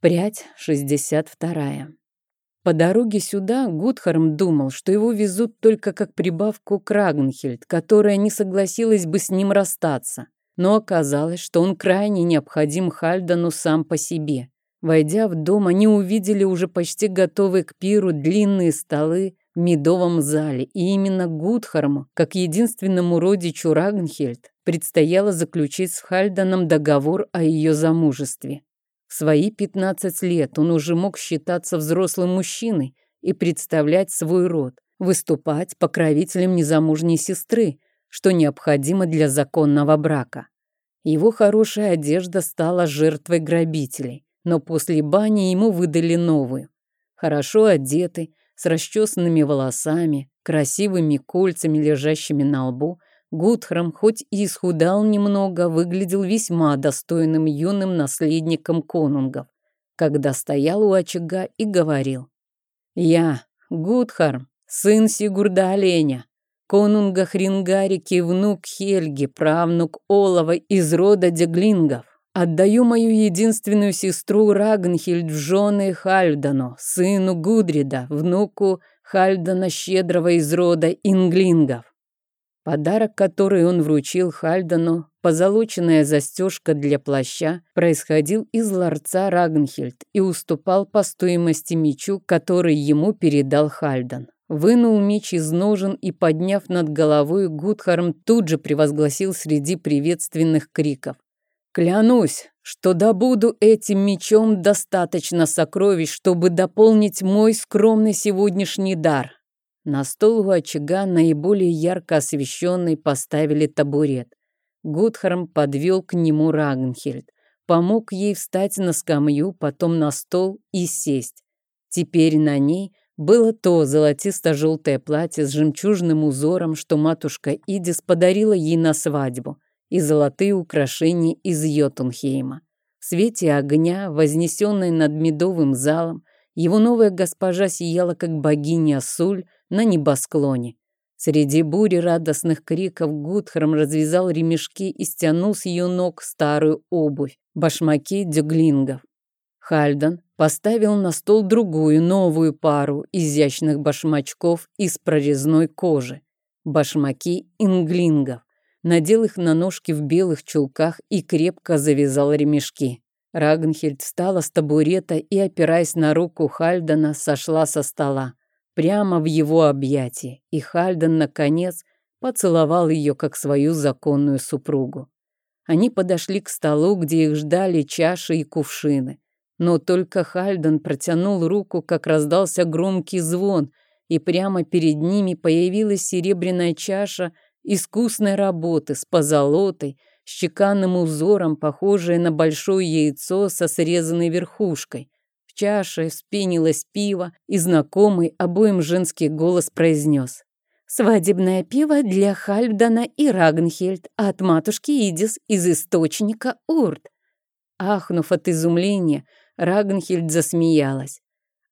Прядь 62. По дороге сюда Гудхарм думал, что его везут только как прибавку к Рагнхельд, которая не согласилась бы с ним расстаться. Но оказалось, что он крайне необходим Хальдану сам по себе. Войдя в дом, они увидели уже почти готовые к пиру длинные столы в медовом зале, и именно Гудхарму, как единственному родичу Рагнхельд, предстояло заключить с Хальданом договор о ее замужестве. В свои 15 лет он уже мог считаться взрослым мужчиной и представлять свой род, выступать покровителем незамужней сестры, что необходимо для законного брака. Его хорошая одежда стала жертвой грабителей, но после бани ему выдали новую. Хорошо одетый, с расчесанными волосами, красивыми кольцами, лежащими на лбу, Гудхрам, хоть и исхудал немного, выглядел весьма достойным юным наследником конунгов, когда стоял у очага и говорил. «Я, Гудхарм, сын Сигурда Оленя, конунга Хрингарики, внук Хельги, правнук Олова из рода Деглингов, отдаю мою единственную сестру Рагнхильд в жены Хальдану, сыну Гудрида, внуку Хальдана Щедрого из рода Инглингов. Подарок, который он вручил Хальдану, позолоченная застежка для плаща, происходил из ларца Рагнхельд и уступал по стоимости мечу, который ему передал Хальдан. Вынул меч из ножен и, подняв над головой, Гудхарм тут же превозгласил среди приветственных криков. «Клянусь, что добуду этим мечом достаточно сокровищ, чтобы дополнить мой скромный сегодняшний дар. На стол у очага, наиболее ярко освещенный, поставили табурет. Гудхарм подвел к нему Рагнхельд, помог ей встать на скамью, потом на стол и сесть. Теперь на ней было то золотисто-желтое платье с жемчужным узором, что матушка Идис подарила ей на свадьбу, и золотые украшения из Йотунхейма. В свете огня, вознесенной над медовым залом, его новая госпожа сияла, как богиня Суль, на небосклоне. Среди бури радостных криков Гудхрам развязал ремешки и стянул с ее ног старую обувь, башмаки дюглингов. Хальдан поставил на стол другую, новую пару изящных башмачков из прорезной кожи, башмаки инглингов. Надел их на ножки в белых чулках и крепко завязал ремешки. Рагнхельд встала с табурета и, опираясь на руку Хальдана, сошла со стола прямо в его объятия, и Хальден, наконец, поцеловал ее как свою законную супругу. Они подошли к столу, где их ждали чаши и кувшины. Но только Хальден протянул руку, как раздался громкий звон, и прямо перед ними появилась серебряная чаша искусной работы с позолотой, с чеканным узором, похожее на большое яйцо со срезанной верхушкой чаше вспенилось пиво, и знакомый обоим женский голос произнес. «Свадебное пиво для Хальфдана и Рагнхельд от матушки Идис из источника Урт». Ахнув от изумления, Рагнхельд засмеялась.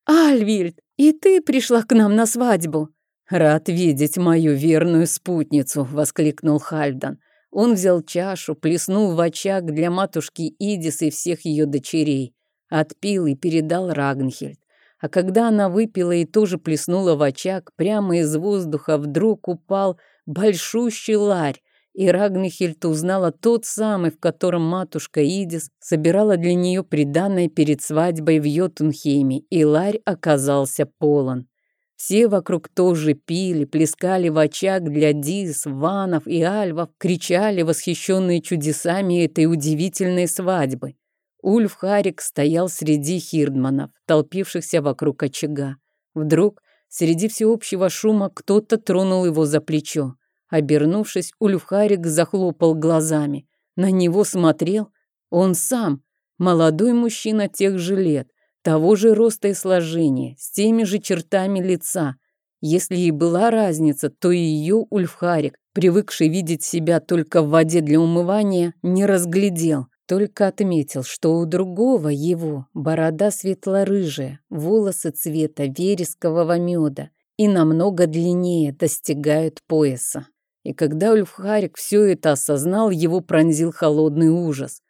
«Альвильд, и ты пришла к нам на свадьбу?» «Рад видеть мою верную спутницу», — воскликнул Хальфдан. Он взял чашу, плеснул в очаг для матушки Идис и всех ее дочерей. Отпил и передал Рагнхельд. А когда она выпила и тоже плеснула в очаг, прямо из воздуха вдруг упал большущий ларь, и Рагнхельд узнала тот самый, в котором матушка Идис собирала для нее приданное перед свадьбой в Йотунхейме, и ларь оказался полон. Все вокруг тоже пили, плескали в очаг для дис, ванов и альвов, кричали, восхищенные чудесами этой удивительной свадьбы. Ульф Харик стоял среди хирдманов, толпившихся вокруг очага. Вдруг, среди всеобщего шума, кто-то тронул его за плечо. Обернувшись, Ульф Харик захлопал глазами. На него смотрел он сам, молодой мужчина тех же лет, того же роста и сложения, с теми же чертами лица. Если и была разница, то ее Ульфхарик, привыкший видеть себя только в воде для умывания, не разглядел. Только отметил, что у другого его борода светло-рыжая, волосы цвета верескового меда и намного длиннее достигают пояса. И когда Ульфхарик все это осознал, его пронзил холодный ужас.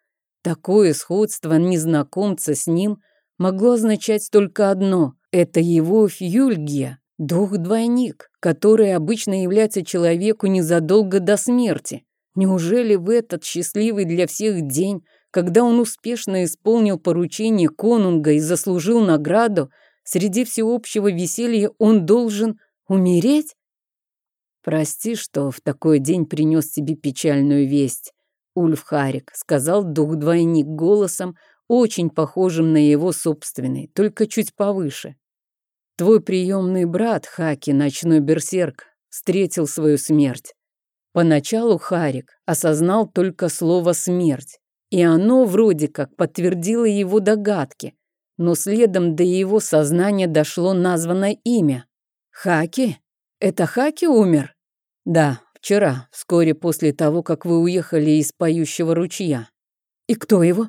Такое сходство незнакомца с ним могло означать только одно – это его Фюльгия, дух-двойник, который обычно является человеку незадолго до смерти. Неужели в этот счастливый для всех день, когда он успешно исполнил поручение конунга и заслужил награду, среди всеобщего веселья он должен умереть? «Прости, что в такой день принес тебе печальную весть, Ульф Харик», сказал дух-двойник голосом, очень похожим на его собственный, только чуть повыше. Твой приемный брат, Хаки, ночной берсерк, встретил свою смерть. Поначалу Харик осознал только слово «смерть», и оно вроде как подтвердило его догадки, но следом до его сознания дошло названное имя. «Хаки? Это Хаки умер?» «Да, вчера, вскоре после того, как вы уехали из поющего ручья». «И кто его?»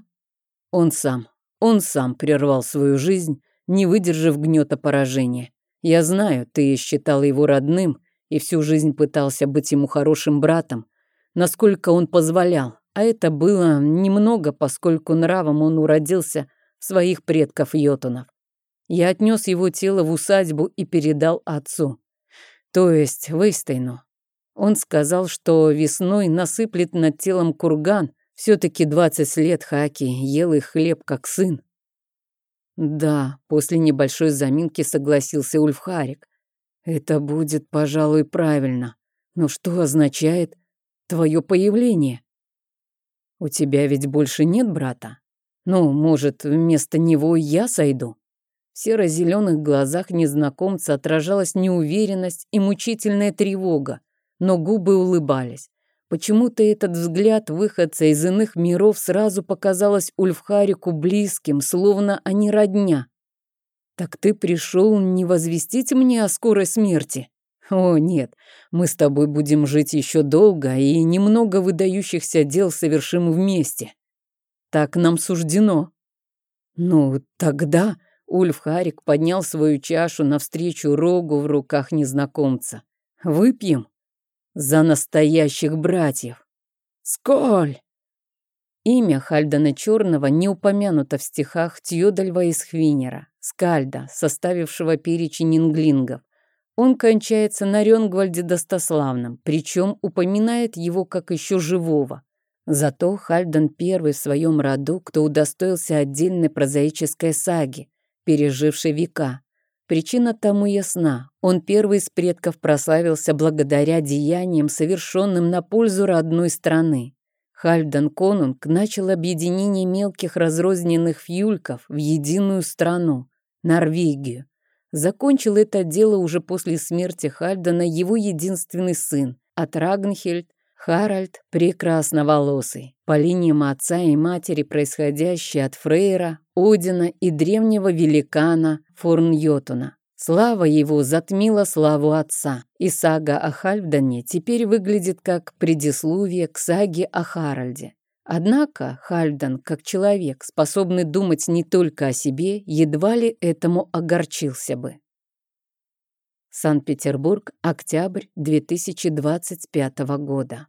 Он сам. Он сам прервал свою жизнь, не выдержав гнета поражения. Я знаю, ты считал его родным и всю жизнь пытался быть ему хорошим братом, насколько он позволял, а это было немного, поскольку нравом он уродился своих предков Йотунов. Я отнес его тело в усадьбу и передал отцу, то есть Вейстейну. Он сказал, что весной насыплет над телом курган, все-таки двадцать лет Хаки ел их хлеб как сын. Да, после небольшой заминки согласился Ульфхарик. Это будет, пожалуй, правильно. Но что означает твое появление? У тебя ведь больше нет брата? Ну, может, вместо него я сойду? В серо-зеленых глазах незнакомца отражалась неуверенность и мучительная тревога, но губы улыбались. Почему-то этот взгляд выходца из иных миров сразу показалось Ульфхарику близким, словно они родня. «Так ты пришел не возвестить мне о скорой смерти?» «О, нет, мы с тобой будем жить еще долго и немного выдающихся дел совершим вместе. Так нам суждено». «Ну, тогда...» Ульфхарик поднял свою чашу навстречу рогу в руках незнакомца. «Выпьем?» За настоящих братьев. Сколь! Имя Хальдана Черного не упомянуто в стихах Тьодальва из Хвинера, скальда, составившего перечень инглингов. Он кончается на Ренгвальде Достославном, причем упоминает его как еще живого. Зато Хальдан первый в своем роду, кто удостоился отдельной прозаической саги, пережившей века. Причина тому ясна. Он первый из предков прославился благодаря деяниям, совершенным на пользу родной страны. Хальдан Конунг начал объединение мелких разрозненных фюльков в единую страну – Норвегию. Закончил это дело уже после смерти Хальдана его единственный сын, от Рагнхельд Харальд прекрасноволосый, по линиям отца и матери, происходящий от Фрейра, Одина и древнего великана Форньотуна. Слава его затмила славу отца, и сага о Хальфдане теперь выглядит как предисловие к саге о Харальде. Однако Хальфдан, как человек, способный думать не только о себе, едва ли этому огорчился бы. Санкт-Петербург, октябрь 2025 года.